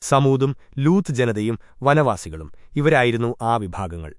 സമൂതും ലൂത്ത് ജനതയും വനവാസികളും. ഇവരായിരുന്നു ആ വിഭാഗങ്ങൾ.